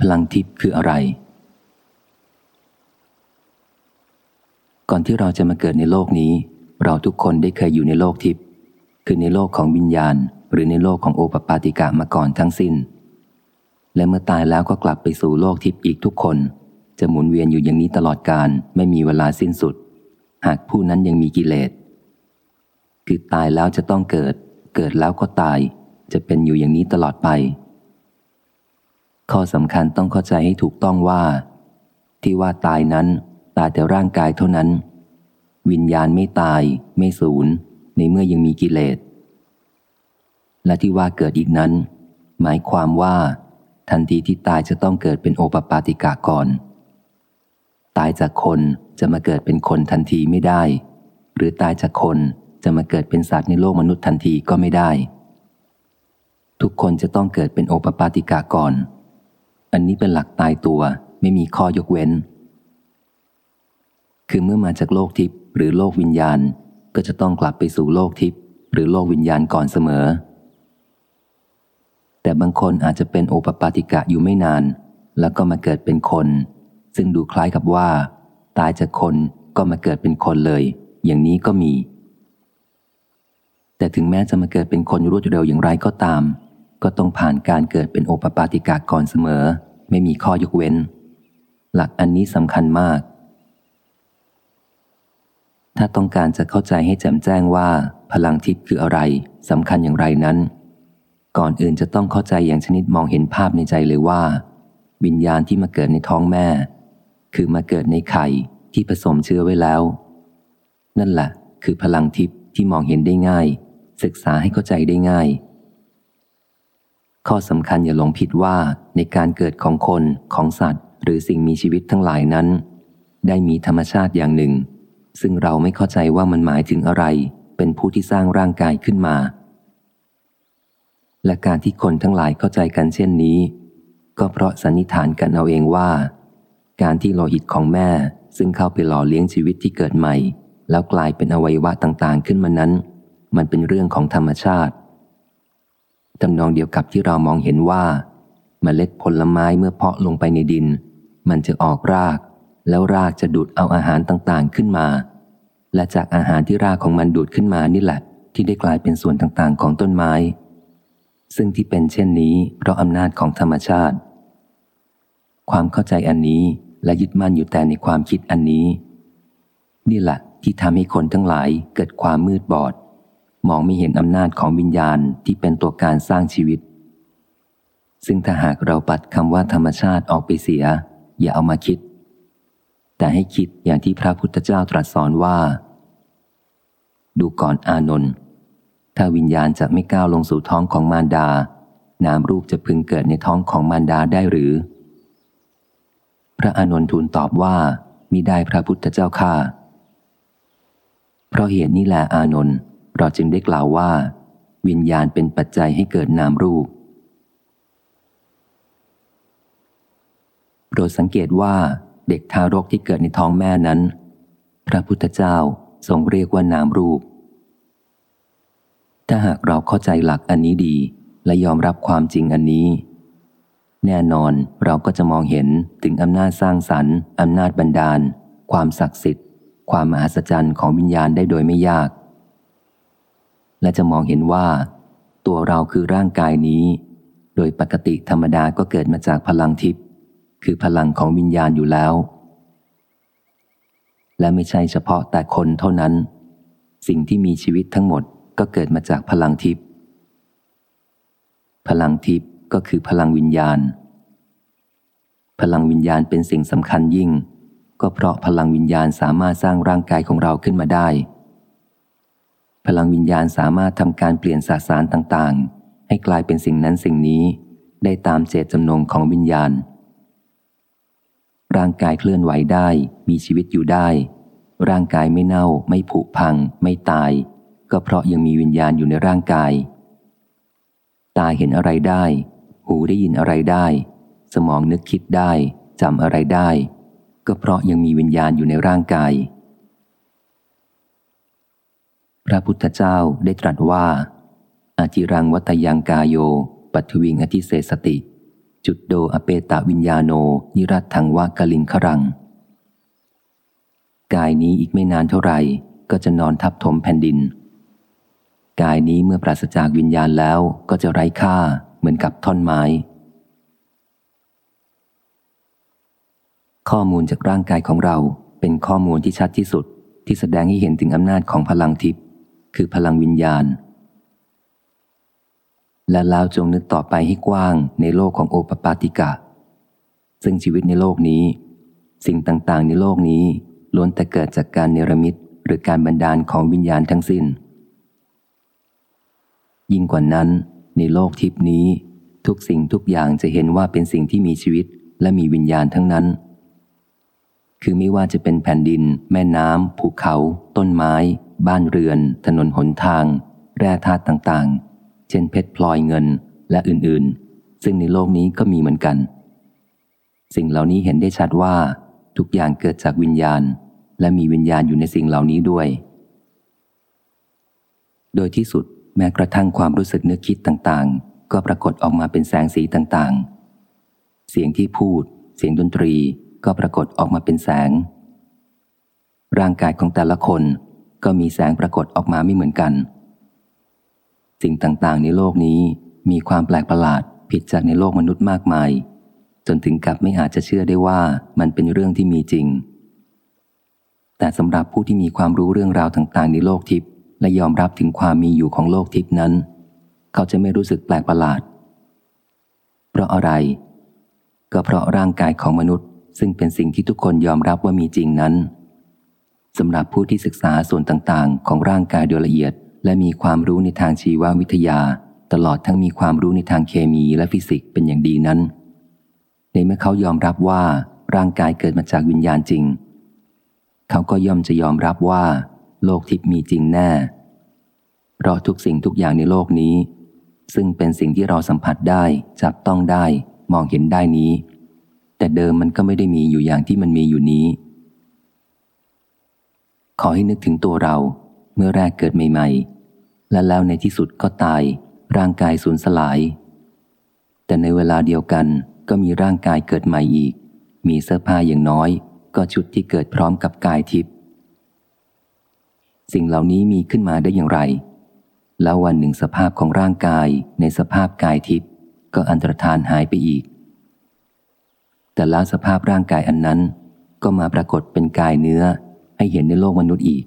พลังทิพย์คืออะไร ก่อนที่เราจะมาเกิดในโลกนี้ เราทุกคนได้เคยอยู่ในโลกทิพย์คือในโลกของวิญญาณ หรือในโลกของโอปปาติกะมาก่อนทั้งสิน้น และเมื่อตายแล้วก็กลับไปสู่โลกทิพย์อีกทุกคน จะหมุนเวียนอยู่อย่างนี้ตลอดการไม่มีเวลาสิ้นสุด หากผู้นั้นยังมีกิเลสคือตายแล้วจะต้องเกิด เกิดแล้วก็ตาย จะเป็นอยู่อย่างนี้ตลอดไป ข้อสำคัญต้องเข้าใจให้ถูกต้องว่า ที่ว่าตายนั้น ตายแต่ร่างกายเท่านั้น วิญญาณไม่ตาย ไม่สูญในเมื่อยังมีกิเลส และที่ว่าเกิดอีกนั้น หมายความว่า ทันทีที่ตายจะต้องเกิดเป็นโอปปาติกาก่อน ตายจากคนจะมาเกิดเป็นคนทันทีไม่ได้ หรือตายจากคนจะมาเกิดเป็นสัตว์ในโลกมนุษย์ทันทีก็ไม่ได้ ทุกคนจะต้องเกิดเป็นโอปปาติกาก่อน อันนี้เป็นหลักตายตัวไม่มีข้อยกเว้น คือเมื่อมาจากโลกทิพย์หรือโลกวิญญาณก็จะต้องกลับไปสู่โลกทิพย์หรือโลกวิญญาณก่อนเสมอ แต่บางคนอาจจะเป็นโอปปาติกะอยู่ไม่นาน แล้วก็มาเกิดเป็นคน ซึ่งดูคล้ายกับว่า ตายจากคนก็มาเกิดเป็นคนเลย อย่างนี้ก็มี แต่ถึงแม้จะมาเกิดเป็นคนรวดเร็วอย่างไรก็ตาม ก็ต้องผ่านการเกิดเป็นโอปปาติกาก่อนเสมอ ไม่มีข้อยกเว้น หลักอันนี้สำคัญมาก ถ้าต้องการจะเข้าใจให้แจ่มแจ้งว่า พลังทิพย์คืออะไรสำคัญอย่างไรนั้น ก่อนอื่นจะต้องเข้าใจอย่างชนิดมองเห็นภาพในใจเลยว่า วิญญาณที่มาเกิดในท้องแม่ คือมาเกิดในไข่ที่ผสมเชื้อไว้แล้ว นั่นแหละ คือพลังทิพย์ที่มองเห็นได้ง่าย ศึกษาให้เข้าใจได้ง่าย ข้อสำคัญอย่าหลงผิดว่าในการเกิดของคนของสัตว์ หรือสิ่งมีชีวิตทั้งหลายนั้น ได้มีธรรมชาติอย่างหนึ่ง ซึ่งเราไม่เข้าใจว่ามันหมายถึงอะไร เป็นผู้ที่สร้างร่างกายขึ้นมา และการที่คนทั้งหลายเข้าใจกันเช่นนี้ ก็เพราะสันนิษฐานกันเอาเองว่า การที่โลหิตของแม่ ซึ่งเข้าไปหล่อเลี้ยงชีวิตที่เกิดใหม่ แล้วกลายเป็นอวัยวะต่างๆขึ้นมานั้น มันเป็นเรื่องของธรรมชาติ ตำนองเดียวกับที่เรามองเห็นว่าเมล็ดผลไม้เมื่อเพาะลงไปในดิน มันจะออกราก แล้วรากจะดูดเอาอาหารต่างๆขึ้นมา และจากอาหารที่รากของมันดูดขึ้นมานี่แหละ ที่ได้กลายเป็นส่วนต่างๆ ของต้นไม้ ซึ่งที่เป็นเช่นนี้เพราะอำนาจของธรรมชาติ ความเข้าใจอันนี้และยึดมั่นอยู่แต่ในความคิดอันนี้ นี่แหละที่ทำให้คนทั้งหลายเกิดความมืดบอด มองไม่เห็นอำนาจของวิญญาณที่เป็นตัวการสร้างชีวิต ซึ่งถ้าหากเราปัดคำว่าธรรมชาติออกไปเสีย อย่าเอามาคิด แต่ให้คิดอย่างที่พระพุทธเจ้าตรัสสอนว่า ดูก่อนอานนท์ถ้าวิญญาณจะไม่ก้าวลงสู่ท้องของมารดา นามรูปจะพึงเกิดในท้องของมารดาได้หรือ พระอานนท์ทูลตอบว่ามิได้พระพุทธเจ้าข้าเพราะเหตุนี้แหละอานนท์ เราจึงได้กล่าวว่า วิญญาณเป็นปัจจัยให้เกิดนามรูป โปรดสังเกตว่าเด็กทารกที่เกิดในท้องแม่นั้น พระพุทธเจ้าทรงเรียกว่านามรูป ถ้าหากเราเข้าใจหลักอันนี้ดีและยอมรับความจริงอันนี้ แน่นอนเราก็จะมองเห็นถึงอำนาจสร้างสรรค์อำนาจบันดาล ความศักดิ์สิทธิ์ ความมหัศจรรย์ของวิญญาณได้โดยไม่ยาก และจะมองเห็นว่า ตัวเราคือร่างกายนี้ โดยปกติธรรมดาก็เกิดมาจากพลังทิพย์คือพลังของวิญญาณอยู่แล้ว และไม่ใช่เฉพาะแต่คนเท่านั้น สิ่งที่มีชีวิตทั้งหมดก็เกิดมาจากพลังทิพย์พลังทิพย์ก็คือพลังวิญญาณ พลังวิญญาณเป็นสิ่งสำคัญยิ่ง ก็เพราะพลังวิญญาณสามารถสร้างร่างกายของเราขึ้นมาได้ พลังวิญญาณสามารถทำการเปลี่ยนสสารต่างๆ ให้กลายเป็นสิ่งนั้นสิ่งนี้ ได้ตามเจตจำนงของวิญญาณ ร่างกายเคลื่อนไหวได้ มีชีวิตอยู่ได้ ร่างกายไม่เน่า ไม่ผุพัง ไม่ตาย ก็เพราะยังมีวิญญาณอยู่ในร่างกาย ตาเห็นอะไรได้ หูได้ยินอะไรได้ สมองนึกคิดได้จำอะไรได้ ก็เพราะยังมีวิญญาณอยู่ในร่างกาย ระพุทธเจ้าได้ตรัสว่า อาจิรังวัตยังกายโย ปัทวิงอธิเสสติ จุดโดอเปตาวิญญาโน นิรัตถังวากลิงขรัง กายนี้อีกไม่นานเท่าไหร่ ก็จะนอนทับถมแผ่นดิน กายนี้เมื่อปราศจากวิญญาณแล้วก็จะไร้ค่าเหมือนกับท่อนไม้ ข้อมูลจากร่างกายของเราเป็นข้อมูลที่ชัดที่สุดที่แสดงให้เห็นถึงอำนาจของพลังทิพย์ คือพลังวิญญาณ และล้วจงนึกต่อไปให้กว้างในโลกของโอปปาติกะ ซึ่งชีวิตในโลกนี้ สิ่งต่างๆ ในโลกนี้ล้วนแต่เกิดจากการเนรมิตหรือการบันดาลของวิญญาณทั้งสิน้น ยิ่งกว่านั้น ในโลกทิพนี้ ทุกสิ่งทุกอย่างจะเห็นว่าเป็นสิ่งที่มีชีวิตและมีวิญญาณทั้งนั้น คือไม่ว่าจะเป็นแผ่นดิน แม่น้ำภูเขา ต้นไม้ บ้านเรือน ถนนหนทาง แร่ธาตุต่างๆ เช่นเพชรพลอยเงินและอื่นๆ ซึ่งในโลกนี้ก็มีเหมือนกัน สิ่งเหล่านี้เห็นได้ชัดว่า ทุกอย่างเกิดจากวิญญาณ และมีวิญญาณอยู่ในสิ่งเหล่านี้ด้วย โดยที่สุดแม้กระทั่งความรู้สึกนึกคิดต่างๆ ก็ปรากฏออกมาเป็นแสงสีต่างๆ เสียงที่พูด เสียงดนตรีก็ปรากฏออกมาเป็นแสง ร่างกายของแต่ละคน ก็มีแสงปรากฏออกมาไม่เหมือนกัน สิ่งต่างๆ ในโลกนี้มีความแปลกประหลาดผิดจากในโลกมนุษย์มากมาย จนถึงกับไม่อาจจะเชื่อได้ว่ามันเป็นเรื่องที่มีจริง แต่สำหรับผู้ที่มีความรู้เรื่องราวต่างๆ ในโลกทิพย์และยอมรับถึงความมีอยู่ของโลกทิพย์นั้น เขาจะไม่รู้สึกแปลกประหลาด เพราะอะไร ก็เพราะร่างกายของมนุษย์ ซึ่งเป็นสิ่งที่ทุกคนยอมรับว่ามีจริงนั้น สำหรับผู้ที่ศึกษาส่วนต่างๆ ของร่างกายโดยละเอียด และมีความรู้ในทางชีววิทยา ตลอดทั้งมีความรู้ในทางเคมีและฟิสิกส์เป็นอย่างดีนั้น ในเมื่อเขายอมรับว่าร่างกายเกิดมาจากวิญญาณจริง เขาก็ย่อมจะยอมรับว่า โลกทิพย์มีจริงแน่ เพราะทุกสิ่งทุกอย่างในโลกนี้ ซึ่งเป็นสิ่งที่เราสัมผัสได้จับต้องได้ มองเห็นได้นี้ แต่เดิมมันก็ไม่ได้มีอยู่อย่างที่มันมีอยู่นี้ ขอให้นึกถึงตัวเรา เมื่อแรกเกิดใหม่ ๆ และแล้วในที่สุดก็ตาย ร่างกายสูญสลาย แต่ในเวลาเดียวกันก็มีร่างกายเกิดใหม่อีก มีเสื้อผ้าอย่างน้อย ก็ชุดที่เกิดพร้อมกับกายทิพย์สิ่งเหล่านี้มีขึ้นมาได้อย่างไร แล้ววันหนึ่งสภาพของร่างกายในสภาพกายทิพย์ก็อันตรธานหายไปอีก แต่ละสภาพร่างกายอันนั้นก็มาปรากฏเป็นกายเนื้อ ให้เห็นในโลกมนุษย์อีก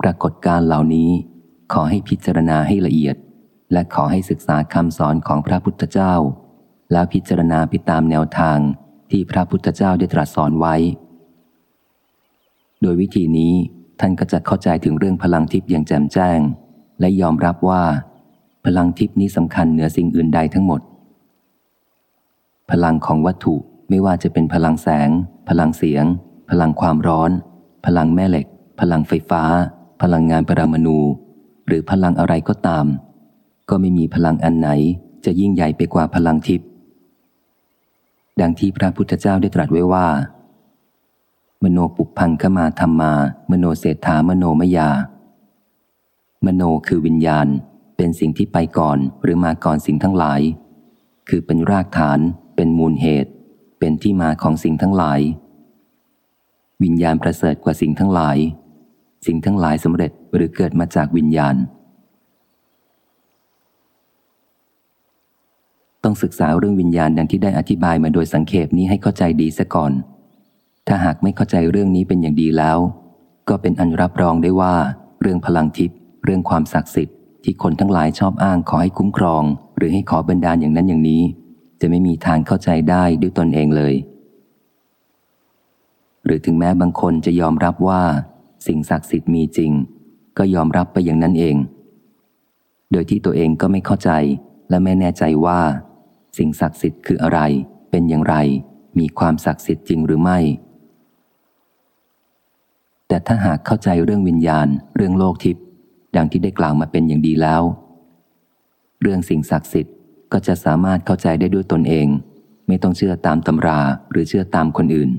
ปรากฏการเหล่านี้ขอให้พิจารณาให้ละเอียด และขอให้ศึกษาคำสอนของพระพุทธเจ้า แล้วพิจารณาไปตามแนวทางที่พระพุทธเจ้าได้ตรัสสอนไว้ โดยวิธีนี้ท่านก็จะเข้าใจถึงเรื่องพลังทิพย์อย่างแจ่มแจ้ง และยอมรับว่า พลังทิพย์นี้สำคัญเหนือสิ่งอื่นใดทั้งหมด พลังของวัตถุไม่ว่าจะเป็นพลังแสง พลังเสียง พลังความร้อน พลังแม่เหล็ก พลังไฟฟ้า พลังงานปรมาณูหรือพลังอะไรก็ตาม ก็ไม่มีพลังอันไหนจะยิ่งใหญ่ไปกว่าพลังทิพย์ดังที่พระพุทธเจ้าได้ตรัสไว้ว่า มโนปุพังขมาธรรมา มโนเศรษฐามโนมยา มโนคือวิญญาณเป็นสิ่งที่ไปก่อนหรือมาก่อนสิ่งทั้งหลาย คือเป็นรากฐาน เป็นมูลเหตุ เป็นที่มาของสิ่งทั้งหลาย วิญญาณประเสริฐกว่าสิ่งทั้งหลาย สิ่งทั้งหลายสำเร็จหรือเกิดมาจากวิญญาณ ต้องศึกษาเรื่องวิญญาณดังที่ได้อธิบายมาโดยสังเขปนี้ให้เข้าใจดีซะก่อน ถ้าหากไม่เข้าใจเรื่องนี้เป็นอย่างดีแล้ว ก็เป็นอันรับรองได้ว่า เรื่องพลังทิพย์เรื่องความศักดิ์สิทธิ์ที่คนทั้งหลายชอบอ้างขอให้คุ้มครอง หรือให้ขอบันดาลอย่างนั้นอย่างนี้ จะไม่มีทางเข้าใจได้ด้วยตนเองเลย หรือถึงแม้บางคนจะยอมรับว่าสิ่งศักดิ์สิทธิ์มีจริง ก็ยอมรับไปอย่างนั้นเอง โดยที่ตัวเองก็ไม่เข้าใจและไม่แน่ใจว่า สิ่งศักดิ์สิทธิ์คืออะไร เป็นอย่างไร มีความศักดิ์สิทธิ์จริงหรือไม่ แต่ถ้าหากเข้าใจเรื่องวิญญาณ เรื่องโลกทิพย์ดังที่ได้กล่าวมาเป็นอย่างดีแล้ว เรื่องสิ่งศักดิ์สิทธิ์ก็จะสามารถเข้าใจได้ด้วยตนเอง ไม่ต้องเชื่อตามตำราหรือเชื่อตามคนอื่น